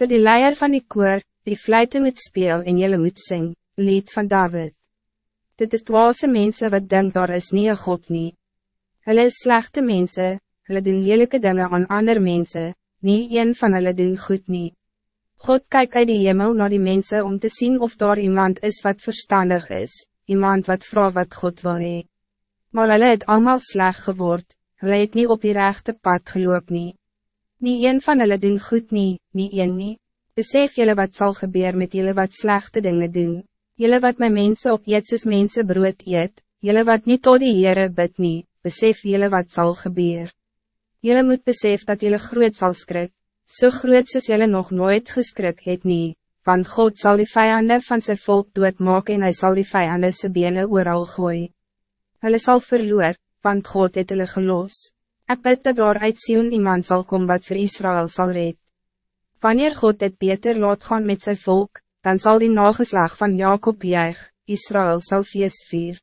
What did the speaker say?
Voor die leier van die koor, die fluiten moet speel en jylle moet sing, lied van David. Dit is dwaalse mensen wat denkt daar is nie een God nie. Hulle is slechte mensen, hulle doen lelijke dingen aan ander mensen, nie een van hulle doen goed nie. God kijkt uit die hemel naar die mensen om te zien of daar iemand is wat verstandig is, iemand wat vrouw wat God wil hee. Maar hulle het allemaal sleg geword, hulle het nie op die rechte pad geloop nie. Nie een van hulle doen goed nie, nie een nie. Besef jullie wat zal gebeuren met jullie wat slechte dingen doen. Jullie wat mijn mensen op eet soos mense brood eet, jullie wat niet tot die Heere bid nie, besef jullie wat zal gebeuren. Jullie moet besef dat jullie groot zal skrik, so groot soos jullie nog nooit geskrik het nie, want God zal die vijanden van zijn volk doodmaak en hij zal die vijanden sy bene ooral gooi. Hulle sal verloor, want God het hulle gelos. Ek bid dat daar uit Sion iemand zal komen wat voor Israël zal red. Wanneer God het beter laat gaan met zijn volk, dan zal die nageslag van Jacob juig, Israël zal feest vier.